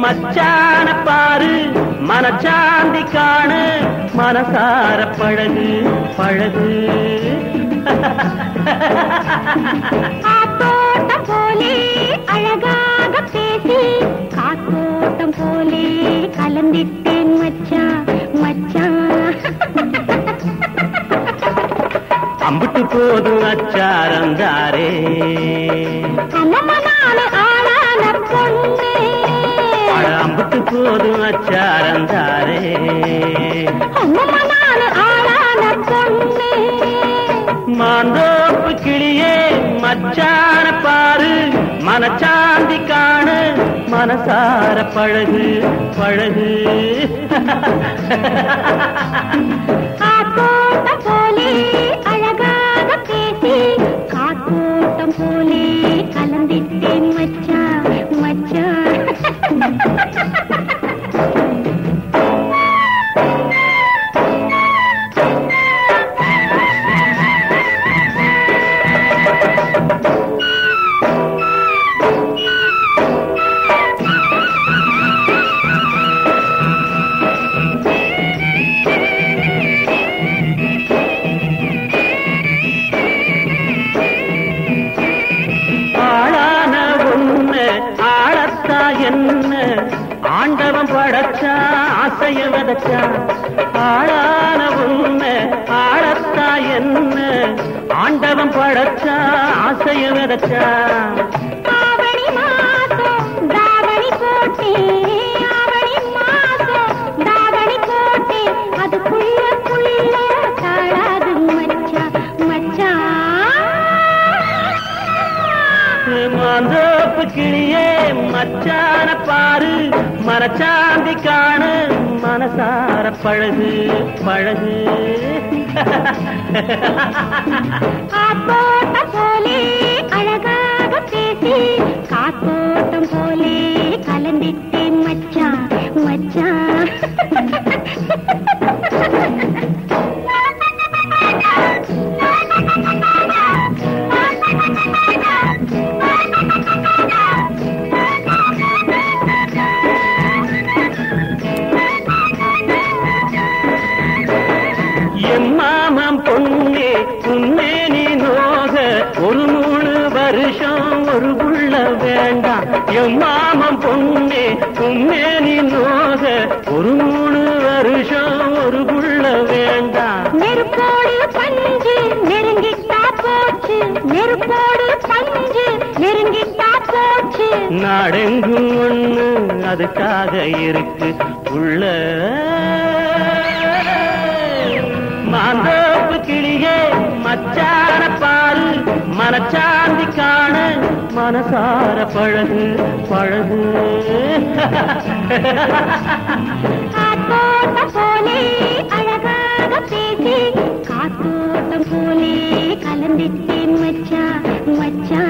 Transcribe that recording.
மச்சான பாரு. மனச்சாந்தி காணு மனசார பழகு பழகு. காத்தோட்டம் போலே அழகாக பேசி காத்தோட்டம் போலே கலந்திட்டேன் மச்சான் அம்பிட்டு போதும் அச்சாரம் அம்பிட்டு போதும் அச்சாரம் தாரே கண்ணமனான ஆளான பொண்ணு. மாந்தோப்பு கிளியே மச்சான பாரு. மனச்சாந்தி காணு மனசார பழகு பழகு. ஆண்டவன் படைச்சா ஆசைய விதைச்சா ஆளான உண்மை ஆளத்தா என்ன? ஆண்டவன் படைச்சா ஆசைய விதைச்சா. ஆவணி மாசம் தாவணி போட்டே மாந்தோப்பு கிளியே மச்சான பாரு மனச்சாந்தி காணு மனசார பழகு பழகு. காத்தோட்டம் போலே அழகாக பேசி காத்தோட்டம் போலே கலந்திட்டேன் மச்சான் மச்சான். வேண்டாம் எம்மாமம் பொண்ணே உன்னே நீ நோக. ஒரு மூணு வருஷம் ஒரு புள்ள வேண்டாம் நெருப்போடு பஞ்சு நெருங்கிட்டா போச்சு. நெருப்போடு பஞ்சு நெருங்கிட்டா போச்சு. நாடெங்கும் ஒண்ணு அதுக்காக இருக்கு. உள்ள மாந்தோப்பு கிளியே மச்சான பாரு மனச்சாந்தி மனசார பழகு பழகு. காத்தோட்டம் போலே அழகாக பேசி. காத்தோட்டம் போலே கலந்துட்டேன் மச்சா மச்சா.